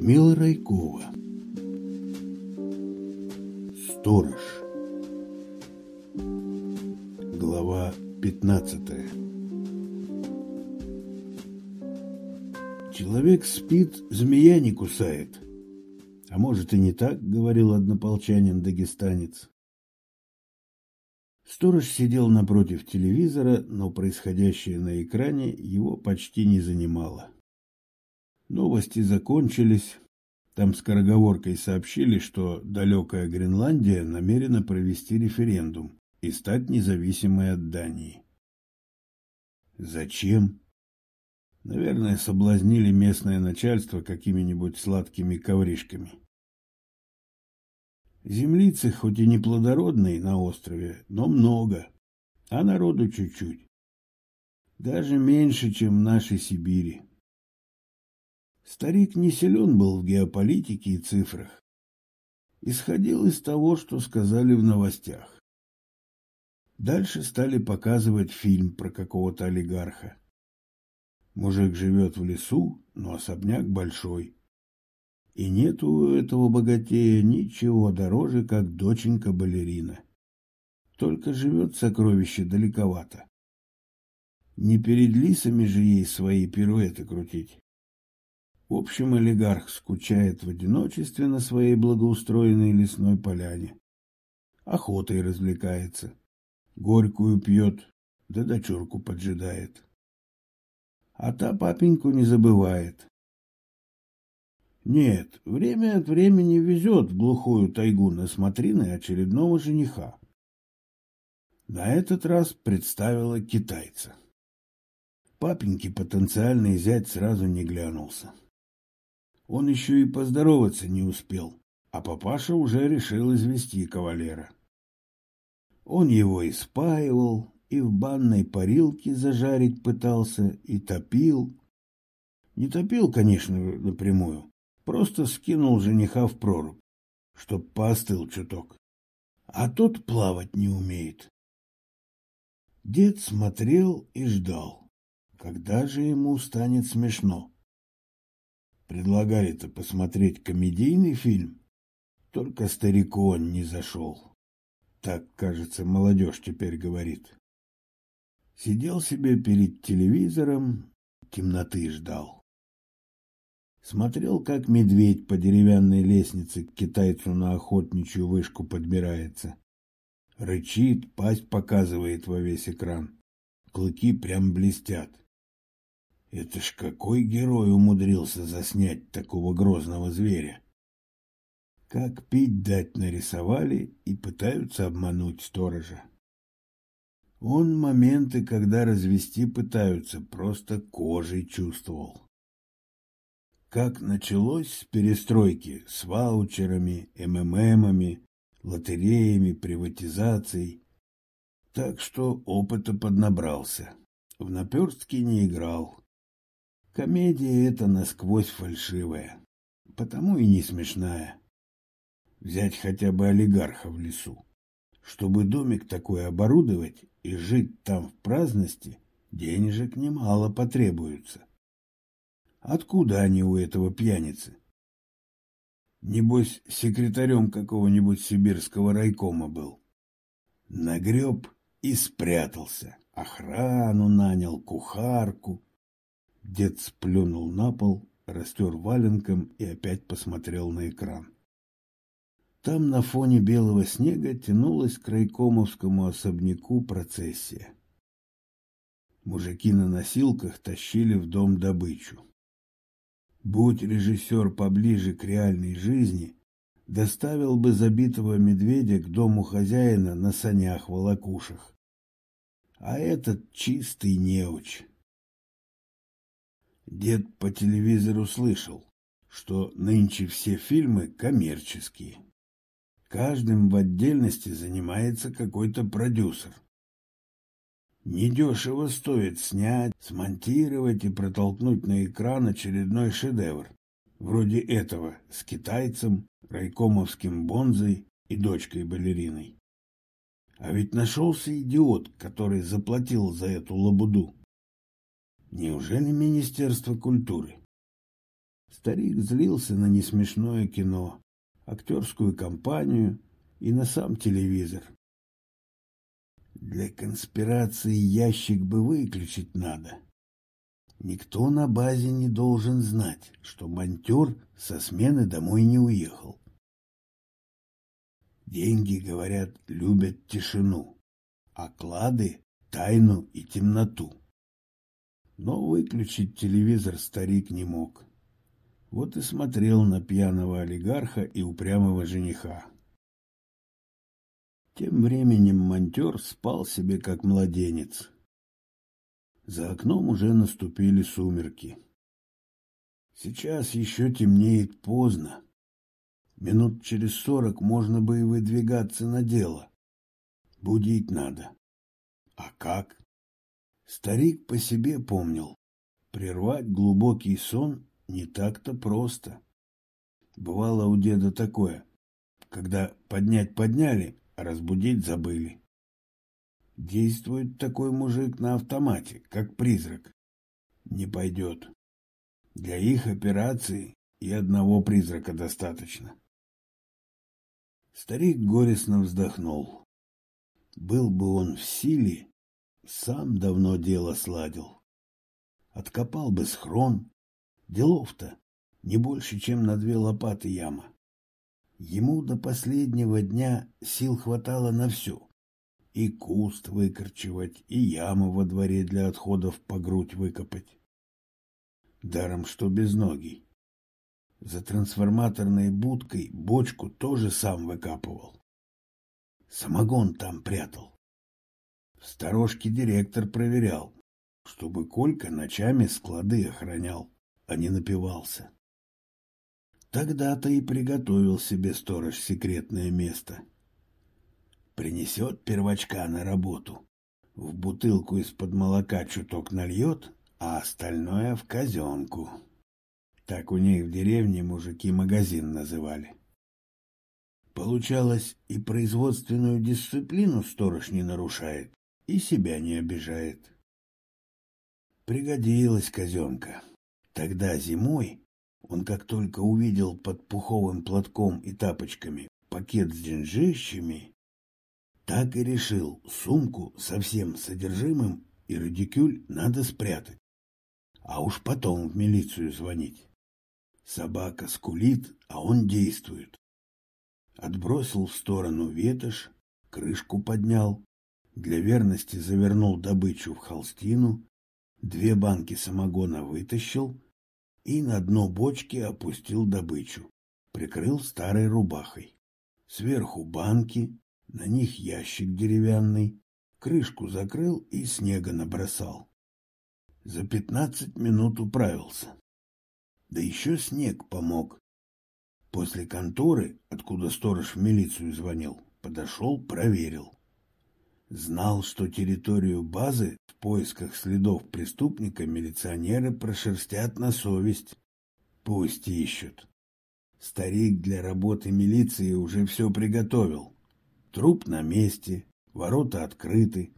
Людмила Райкова Сторож Глава 15 Человек спит, змея не кусает. А может и не так, говорил однополчанин-дагестанец. Сторож сидел напротив телевизора, но происходящее на экране его почти не занимало. Новости закончились. Там скороговоркой сообщили, что далекая Гренландия намерена провести референдум и стать независимой от Дании. Зачем? Наверное, соблазнили местное начальство какими-нибудь сладкими ковришками. Землицы хоть и не плодородные на острове, но много, а народу чуть-чуть. Даже меньше, чем в нашей Сибири. Старик не силен был в геополитике и цифрах. Исходил из того, что сказали в новостях. Дальше стали показывать фильм про какого-то олигарха. Мужик живет в лесу, но особняк большой. И нет у этого богатея ничего дороже, как доченька-балерина. Только живет сокровище далековато. Не перед лисами же ей свои пируэты крутить. В общем, олигарх скучает в одиночестве на своей благоустроенной лесной поляне. Охотой развлекается. Горькую пьет, да дочурку поджидает. А та папеньку не забывает. Нет, время от времени везет в глухую тайгу на смотрины очередного жениха. На этот раз представила китайца. Папеньке потенциальный зять сразу не глянулся. Он еще и поздороваться не успел, а папаша уже решил извести кавалера. Он его и спаивал, и в банной парилке зажарить пытался, и топил. Не топил, конечно, напрямую, просто скинул жениха в прорубь, чтоб поостыл чуток. А тот плавать не умеет. Дед смотрел и ждал, когда же ему станет смешно. Предлагали-то посмотреть комедийный фильм. Только старику он не зашел. Так, кажется, молодежь теперь говорит. Сидел себе перед телевизором, темноты ждал. Смотрел, как медведь по деревянной лестнице к китайцу на охотничью вышку подбирается. Рычит, пасть показывает во весь экран. Клыки прям блестят. Это ж какой герой умудрился заснять такого грозного зверя? Как пить дать нарисовали и пытаются обмануть сторожа. Он моменты, когда развести пытаются, просто кожей чувствовал. Как началось с перестройки, с ваучерами, МММами, лотереями, приватизацией. Так что опыта поднабрался. В наперстке не играл, Комедия эта насквозь фальшивая, потому и не смешная. Взять хотя бы олигарха в лесу. Чтобы домик такой оборудовать и жить там в праздности, денежек немало потребуется. Откуда они у этого пьяницы? Небось, секретарем какого-нибудь сибирского райкома был. Нагреб и спрятался. Охрану нанял, кухарку. Дед сплюнул на пол, растер валенком и опять посмотрел на экран. Там на фоне белого снега тянулась к райкомовскому особняку процессия. Мужики на носилках тащили в дом добычу. Будь режиссер поближе к реальной жизни, доставил бы забитого медведя к дому хозяина на санях-волокушах. А этот чистый неуч. Дед по телевизору слышал, что нынче все фильмы коммерческие. Каждым в отдельности занимается какой-то продюсер. Недешево стоит снять, смонтировать и протолкнуть на экран очередной шедевр, вроде этого, с китайцем, райкомовским бонзой и дочкой-балериной. А ведь нашелся идиот, который заплатил за эту лабуду. Неужели Министерство культуры? Старик злился на несмешное кино, актерскую компанию и на сам телевизор. Для конспирации ящик бы выключить надо. Никто на базе не должен знать, что монтер со смены домой не уехал. Деньги, говорят, любят тишину, а клады — тайну и темноту. Но выключить телевизор старик не мог. Вот и смотрел на пьяного олигарха и упрямого жениха. Тем временем монтер спал себе как младенец. За окном уже наступили сумерки. Сейчас еще темнеет поздно. Минут через сорок можно бы и выдвигаться на дело. Будить надо. А как? Старик по себе помнил. Прервать глубокий сон не так-то просто. Бывало у деда такое, когда поднять подняли, а разбудить забыли. Действует такой мужик на автомате, как призрак. Не пойдет. Для их операции и одного призрака достаточно. Старик горестно вздохнул. Был бы он в силе, сам давно дело сладил. Откопал бы схрон, Делов-то не больше, чем на две лопаты яма. Ему до последнего дня сил хватало на все. И куст выкорчевать, и яму во дворе для отходов по грудь выкопать. Даром, что без ноги. За трансформаторной будкой бочку тоже сам выкапывал. Самогон там прятал. В сторожке директор проверял, чтобы Колька ночами склады охранял а не напивался. Тогда-то и приготовил себе сторож секретное место. Принесет первочка на работу, в бутылку из-под молока чуток нальет, а остальное в казенку. Так у них в деревне мужики магазин называли. Получалось, и производственную дисциплину сторож не нарушает, и себя не обижает. Пригодилась казенка. Тогда зимой он, как только увидел под пуховым платком и тапочками пакет с деньжищами, так и решил сумку со всем содержимым и радикюль надо спрятать, а уж потом в милицию звонить. Собака скулит, а он действует. Отбросил в сторону ветошь, крышку поднял, для верности завернул добычу в холстину, две банки самогона вытащил и на дно бочки опустил добычу, прикрыл старой рубахой. Сверху банки, на них ящик деревянный, крышку закрыл и снега набросал. За пятнадцать минут управился. Да еще снег помог. После конторы, откуда сторож в милицию звонил, подошел, проверил. Знал, что территорию базы в поисках следов преступника милиционеры прошерстят на совесть. Пусть ищут. Старик для работы милиции уже все приготовил. Труп на месте, ворота открыты.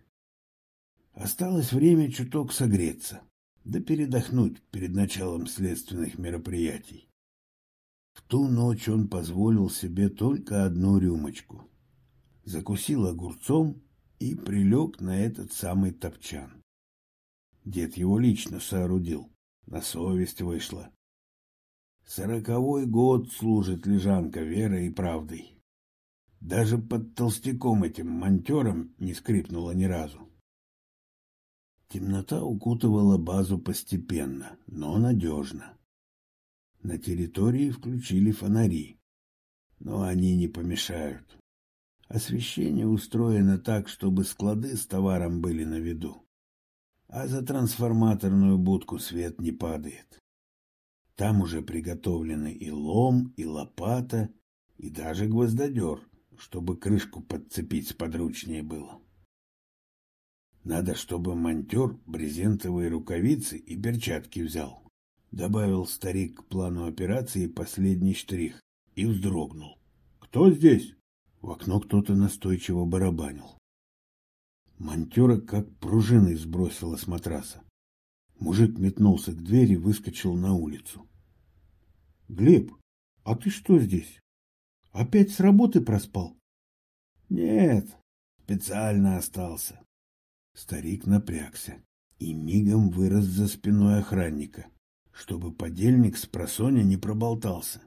Осталось время чуток согреться, да передохнуть перед началом следственных мероприятий. В ту ночь он позволил себе только одну рюмочку. Закусил огурцом и прилег на этот самый топчан. Дед его лично соорудил, на совесть вышла. Сороковой год служит лежанка верой и правдой. Даже под толстяком этим монтером не скрипнула ни разу. Темнота укутывала базу постепенно, но надежно. На территории включили фонари, но они не помешают. Освещение устроено так, чтобы склады с товаром были на виду. А за трансформаторную будку свет не падает. Там уже приготовлены и лом, и лопата, и даже гвоздодер, чтобы крышку подцепить сподручнее было. Надо, чтобы монтер брезентовые рукавицы и перчатки взял. Добавил старик к плану операции последний штрих и вздрогнул. «Кто здесь?» В окно кто-то настойчиво барабанил. Монтера как пружиной сбросила с матраса. Мужик метнулся к двери, выскочил на улицу. Глеб, а ты что здесь? Опять с работы проспал? Нет, специально остался. Старик напрягся и мигом вырос за спиной охранника, чтобы подельник с просоня не проболтался.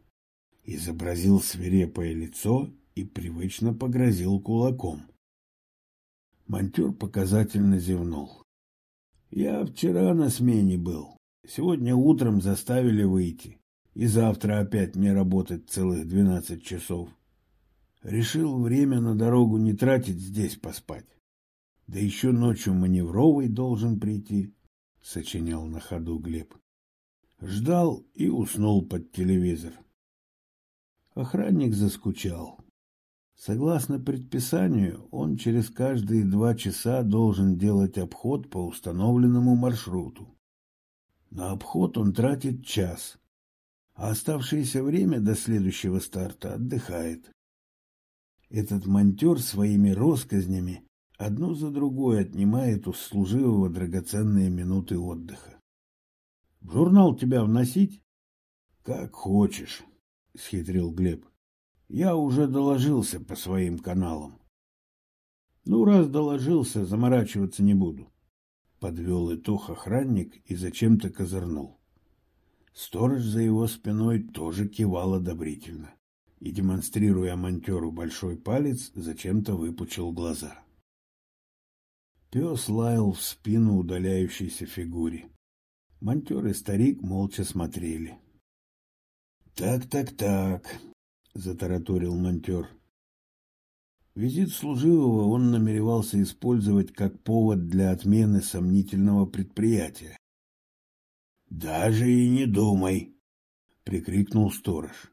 Изобразил свирепое лицо и привычно погрозил кулаком. Монтер показательно зевнул. Я вчера на смене был. Сегодня утром заставили выйти. И завтра опять мне работать целых двенадцать часов. Решил время на дорогу не тратить, здесь поспать. Да еще ночью маневровый должен прийти, — сочинял на ходу Глеб. Ждал и уснул под телевизор. Охранник заскучал. Согласно предписанию, он через каждые два часа должен делать обход по установленному маршруту. На обход он тратит час, а оставшееся время до следующего старта отдыхает. Этот монтер своими росказнями одну за другой отнимает у служивого драгоценные минуты отдыха. — В журнал тебя вносить? — Как хочешь, — схитрил Глеб. Я уже доложился по своим каналам. Ну, раз доложился, заморачиваться не буду. Подвел итог охранник и зачем-то козырнул. Сторож за его спиной тоже кивал одобрительно и, демонстрируя монтеру большой палец, зачем-то выпучил глаза. Пес лаял в спину удаляющейся фигуре. Монтер и старик молча смотрели. «Так, так, так», затараторил монтер. Визит служивого он намеревался использовать как повод для отмены сомнительного предприятия. «Даже и не думай!» — прикрикнул сторож.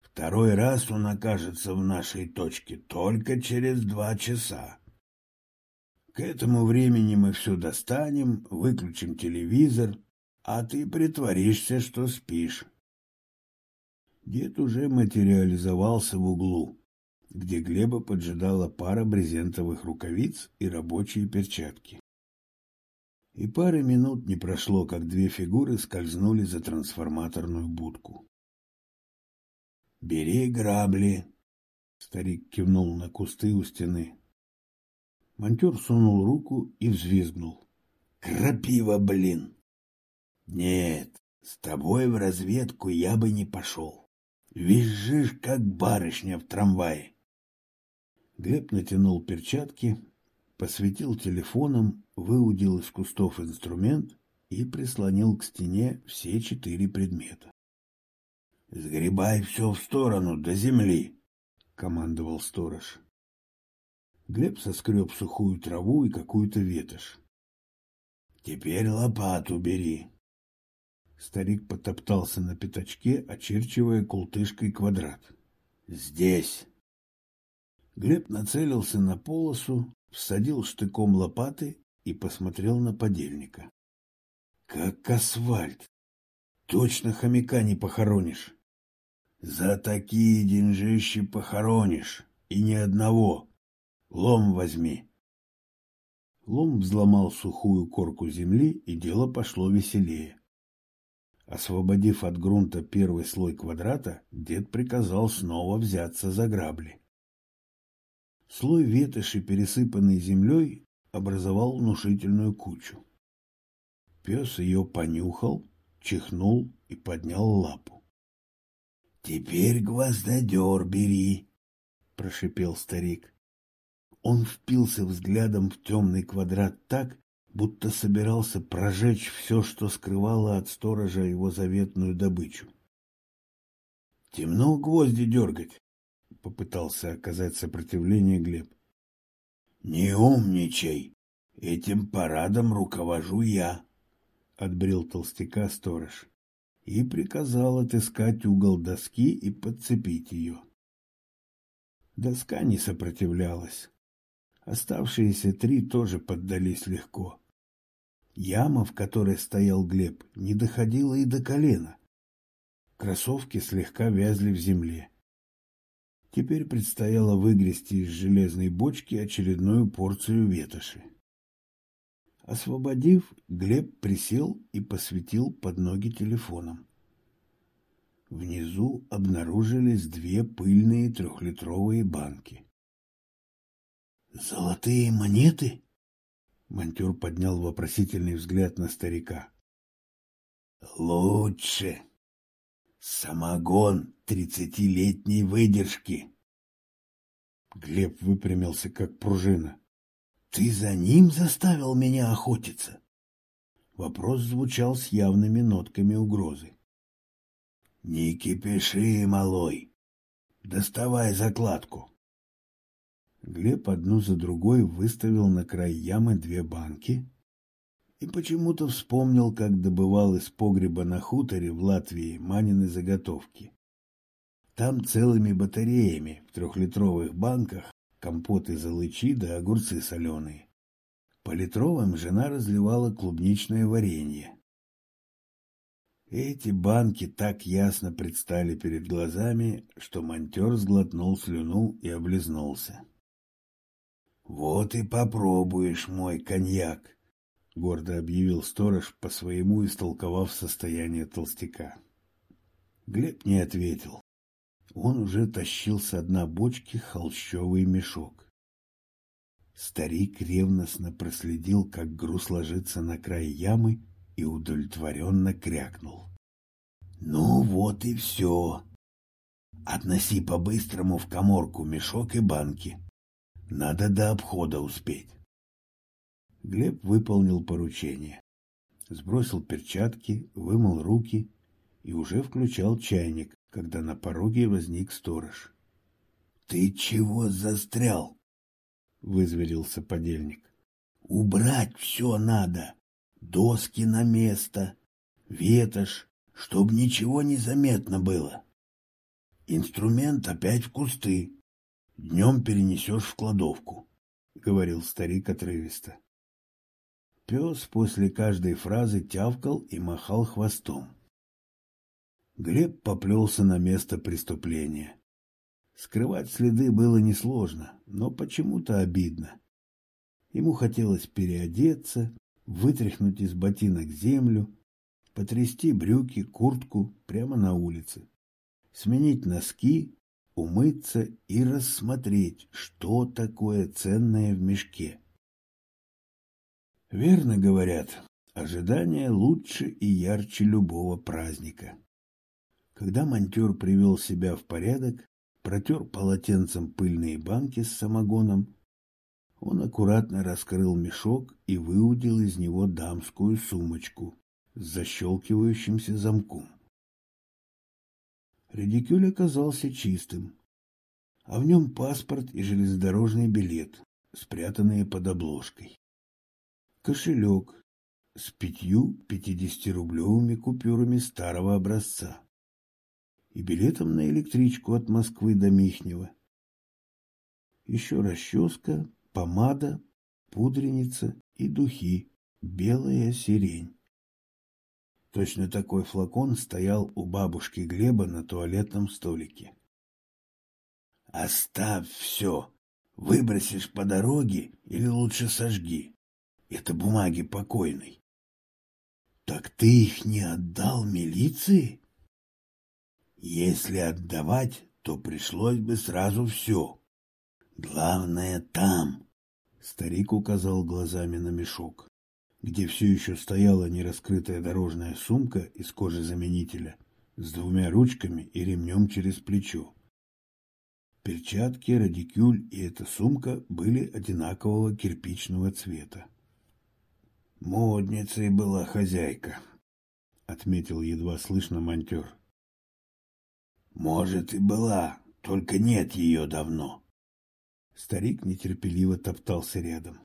«Второй раз он окажется в нашей точке только через два часа. К этому времени мы все достанем, выключим телевизор, а ты притворишься, что спишь. Дед уже материализовался в углу, где Глеба поджидала пара брезентовых рукавиц и рабочие перчатки. И пары минут не прошло, как две фигуры скользнули за трансформаторную будку. «Бери грабли!» — старик кивнул на кусты у стены. Монтер сунул руку и взвизгнул. «Крапива, блин!» «Нет, с тобой в разведку я бы не пошел. Визжишь, как барышня в трамвае. Глеб натянул перчатки, посветил телефоном, выудил из кустов инструмент и прислонил к стене все четыре предмета. — Сгребай все в сторону, до земли! — командовал сторож. Глеб соскреб сухую траву и какую-то ветошь. — Теперь лопату бери. Старик потоптался на пятачке, очерчивая култышкой квадрат. «Здесь!» Глеб нацелился на полосу, всадил штыком лопаты и посмотрел на подельника. «Как асфальт! Точно хомяка не похоронишь!» «За такие деньжищи похоронишь, и ни одного! Лом возьми!» Лом взломал сухую корку земли, и дело пошло веселее. Освободив от грунта первый слой квадрата, дед приказал снова взяться за грабли. Слой ветоши, пересыпанный землей, образовал внушительную кучу. Пес ее понюхал, чихнул и поднял лапу. — Теперь гвоздодер бери, — прошипел старик. Он впился взглядом в темный квадрат так, будто собирался прожечь все, что скрывало от сторожа его заветную добычу. — Темно гвозди дергать, — попытался оказать сопротивление Глеб. — Не умничай, этим парадом руковожу я, — отбрил толстяка сторож и приказал отыскать угол доски и подцепить ее. Доска не сопротивлялась. Оставшиеся три тоже поддались легко. Яма, в которой стоял Глеб, не доходила и до колена. Кроссовки слегка вязли в земле. Теперь предстояло выгрести из железной бочки очередную порцию ветоши. Освободив, Глеб присел и посветил под ноги телефоном. Внизу обнаружились две пыльные трехлитровые банки. «Золотые монеты?» Монтер поднял вопросительный взгляд на старика. «Лучше. Самогон тридцатилетней выдержки». Глеб выпрямился, как пружина. «Ты за ним заставил меня охотиться?» Вопрос звучал с явными нотками угрозы. «Не кипиши, малой. Доставай закладку». Глеб одну за другой выставил на край ямы две банки и почему-то вспомнил, как добывал из погреба на хуторе в Латвии Манины заготовки. Там целыми батареями в трехлитровых банках компоты из алычи да огурцы соленые. По литровым жена разливала клубничное варенье. Эти банки так ясно предстали перед глазами, что монтер сглотнул слюну и облизнулся. «Вот и попробуешь мой коньяк», — гордо объявил сторож, по-своему истолковав состояние толстяка. Глеб не ответил. Он уже тащил с дна бочки холщовый мешок. Старик ревностно проследил, как груз ложится на край ямы, и удовлетворенно крякнул. «Ну вот и все. Относи по-быстрому в коморку мешок и банки. Надо до обхода успеть. Глеб выполнил поручение. Сбросил перчатки, вымыл руки и уже включал чайник, когда на пороге возник сторож. — Ты чего застрял? — вызверился подельник. — Убрать все надо. Доски на место, ветошь, чтоб ничего не заметно было. Инструмент опять в кусты. Днем перенесешь в кладовку, — говорил старик отрывисто. Пес после каждой фразы тявкал и махал хвостом. Глеб поплелся на место преступления. Скрывать следы было несложно, но почему-то обидно. Ему хотелось переодеться, вытряхнуть из ботинок землю, потрясти брюки, куртку прямо на улице, сменить носки умыться и рассмотреть, что такое ценное в мешке. Верно говорят, ожидание лучше и ярче любого праздника. Когда монтер привел себя в порядок, протер полотенцем пыльные банки с самогоном, он аккуратно раскрыл мешок и выудил из него дамскую сумочку с защелкивающимся замком. Редикюль оказался чистым, а в нем паспорт и железнодорожный билет, спрятанные под обложкой. Кошелек с пятью пятидесятирублевыми купюрами старого образца и билетом на электричку от Москвы до Михнева. Еще расческа, помада, пудреница и духи «Белая сирень». Точно такой флакон стоял у бабушки Глеба на туалетном столике. «Оставь все. Выбросишь по дороге или лучше сожги. Это бумаги покойной». «Так ты их не отдал милиции?» «Если отдавать, то пришлось бы сразу все. Главное там», — старик указал глазами на мешок где все еще стояла нераскрытая дорожная сумка из кожи-заменителя с двумя ручками и ремнем через плечо. Перчатки, радикюль и эта сумка были одинакового кирпичного цвета. «Модницей была хозяйка», — отметил едва слышно монтер. «Может, и была, только нет ее давно». Старик нетерпеливо топтался рядом.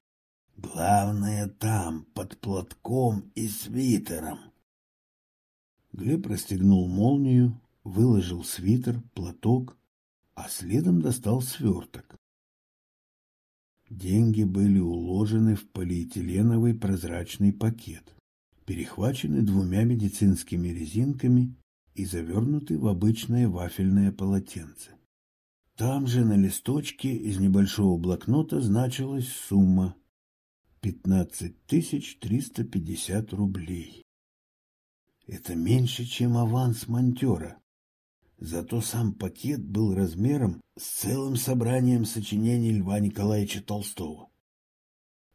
Главное там, под платком и свитером. Глеб расстегнул молнию, выложил свитер, платок, а следом достал сверток. Деньги были уложены в полиэтиленовый прозрачный пакет, перехвачены двумя медицинскими резинками и завернуты в обычное вафельное полотенце. Там же на листочке из небольшого блокнота значилась сумма Пятнадцать тысяч триста пятьдесят рублей. Это меньше, чем аванс монтера, Зато сам пакет был размером с целым собранием сочинений Льва Николаевича Толстого.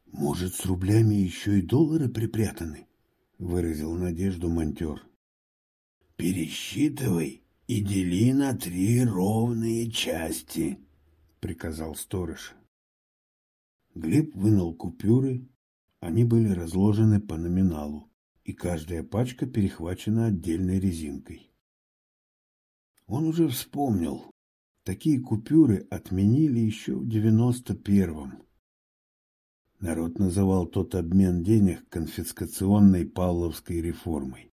«Может, с рублями еще и доллары припрятаны?» — выразил надежду монтер. «Пересчитывай и дели на три ровные части», — приказал сторож. Глеб вынул купюры, они были разложены по номиналу, и каждая пачка перехвачена отдельной резинкой. Он уже вспомнил, такие купюры отменили еще в девяносто первом. Народ называл тот обмен денег конфискационной Павловской реформой.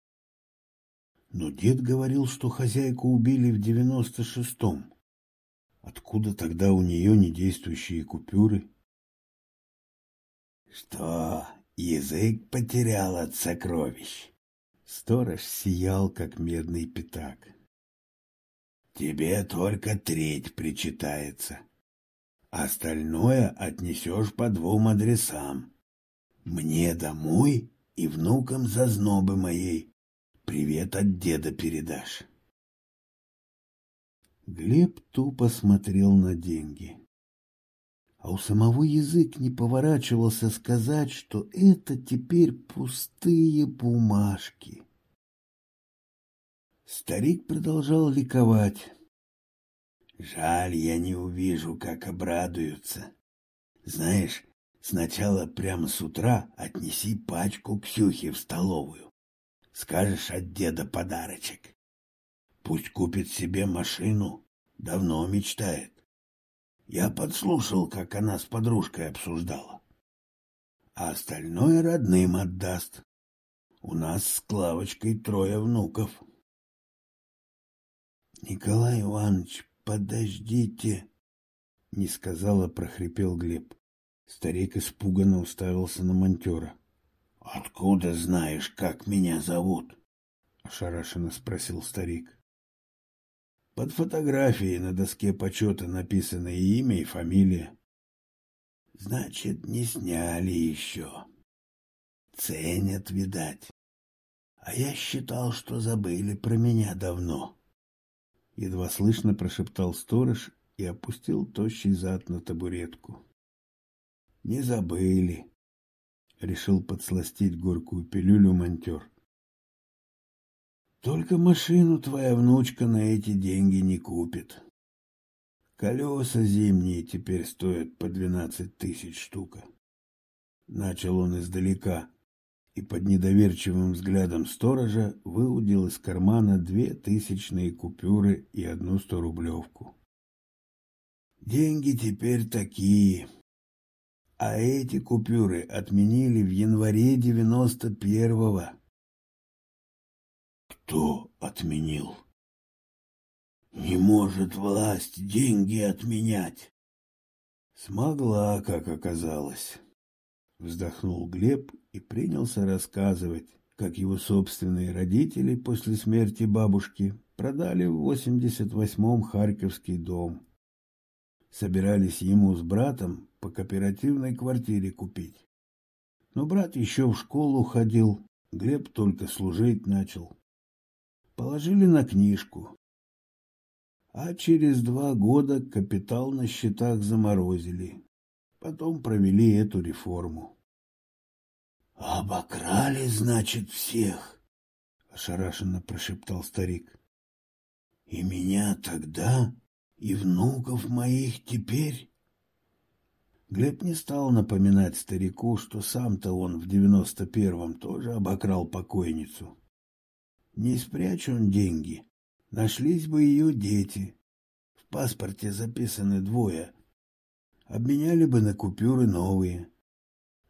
Но дед говорил, что хозяйку убили в девяносто шестом. Откуда тогда у нее недействующие купюры? Что, язык потерял от сокровищ? Сторож сиял, как медный пятак. Тебе только треть причитается. Остальное отнесешь по двум адресам. Мне домой и внукам зазнобы моей. Привет от деда передашь. Глеб тупо смотрел на деньги. А у самого язык не поворачивался сказать, что это теперь пустые бумажки. Старик продолжал ликовать. Жаль, я не увижу, как обрадуются. Знаешь, сначала прямо с утра отнеси пачку Ксюхе в столовую. Скажешь от деда подарочек. Пусть купит себе машину. Давно мечтает. Я подслушал, как она с подружкой обсуждала. А остальное родным отдаст. У нас с Клавочкой трое внуков. Николай Иванович «Подождите!» — не сказала, прохрипел Глеб. Старик испуганно уставился на монтера. «Откуда знаешь, как меня зовут?» — ошарашенно спросил старик. Под фотографией на доске почета написано и имя, и фамилия. «Значит, не сняли еще. Ценят, видать. А я считал, что забыли про меня давно» едва слышно прошептал сторож и опустил тощий зад на табуретку. Не забыли, решил подсластить горькую пилюлю монтер. Только машину твоя внучка на эти деньги не купит. Колеса зимние теперь стоят по двенадцать тысяч штука. Начал он издалека, и под недоверчивым взглядом сторожа выудил из кармана две тысячные купюры и одну сторублевку. Деньги теперь такие. А эти купюры отменили в январе девяносто первого. Кто отменил? Не может власть деньги отменять. Смогла, как оказалось. Вздохнул Глеб и принялся рассказывать, как его собственные родители после смерти бабушки продали в 88-м Харьковский дом. Собирались ему с братом по кооперативной квартире купить. Но брат еще в школу ходил, Глеб только служить начал. Положили на книжку. А через два года капитал на счетах заморозили. Потом провели эту реформу. Обокрали, значит, всех, ошарашенно прошептал старик. И меня тогда, и внуков моих теперь. Глеб не стал напоминать старику, что сам-то он в девяносто первом тоже обокрал покойницу. Не спрячь он деньги, нашлись бы ее дети. В паспорте записаны двое. Обменяли бы на купюры новые.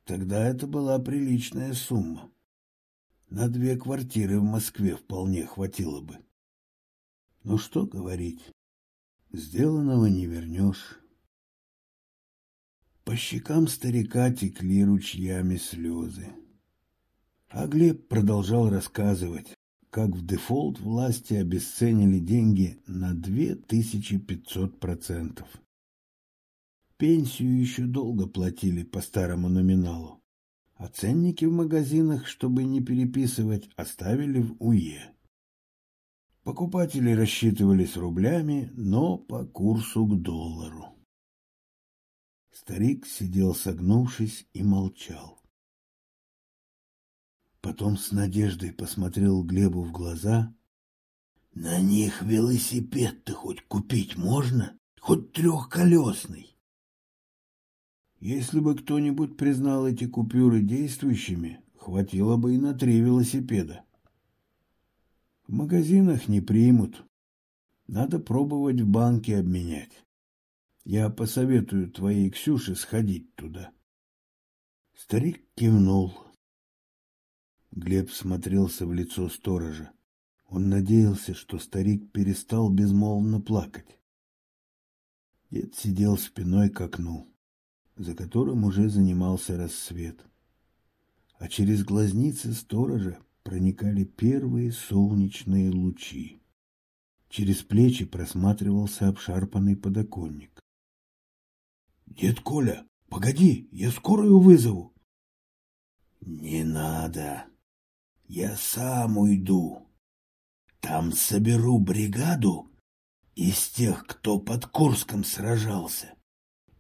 Тогда это была приличная сумма. На две квартиры в Москве вполне хватило бы. Ну что говорить, сделанного не вернешь. По щекам старика текли ручьями слезы. А Глеб продолжал рассказывать, как в дефолт власти обесценили деньги на 2500%. Пенсию еще долго платили по старому номиналу, а ценники в магазинах, чтобы не переписывать, оставили в УЕ. Покупатели рассчитывались рублями, но по курсу к доллару. Старик сидел согнувшись и молчал. Потом с надеждой посмотрел Глебу в глаза. — На них велосипед-то хоть купить можно? Хоть трехколесный? Если бы кто-нибудь признал эти купюры действующими, хватило бы и на три велосипеда. В магазинах не примут. Надо пробовать в банке обменять. Я посоветую твоей Ксюше сходить туда. Старик кивнул. Глеб смотрелся в лицо сторожа. Он надеялся, что старик перестал безмолвно плакать. Дед сидел спиной к окну, за которым уже занимался рассвет. А через глазницы сторожа проникали первые солнечные лучи. Через плечи просматривался обшарпанный подоконник. — Дед Коля, погоди, я скорую вызову. — Не надо. Я сам уйду. Там соберу бригаду из тех, кто под Курском сражался.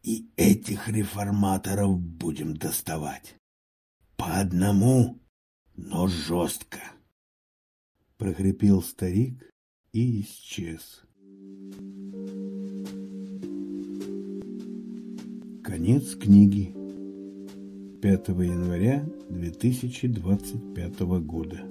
И этих реформаторов будем доставать. По одному но жестко. Прохрипел старик и исчез. Конец книги. 5 января 2025 года.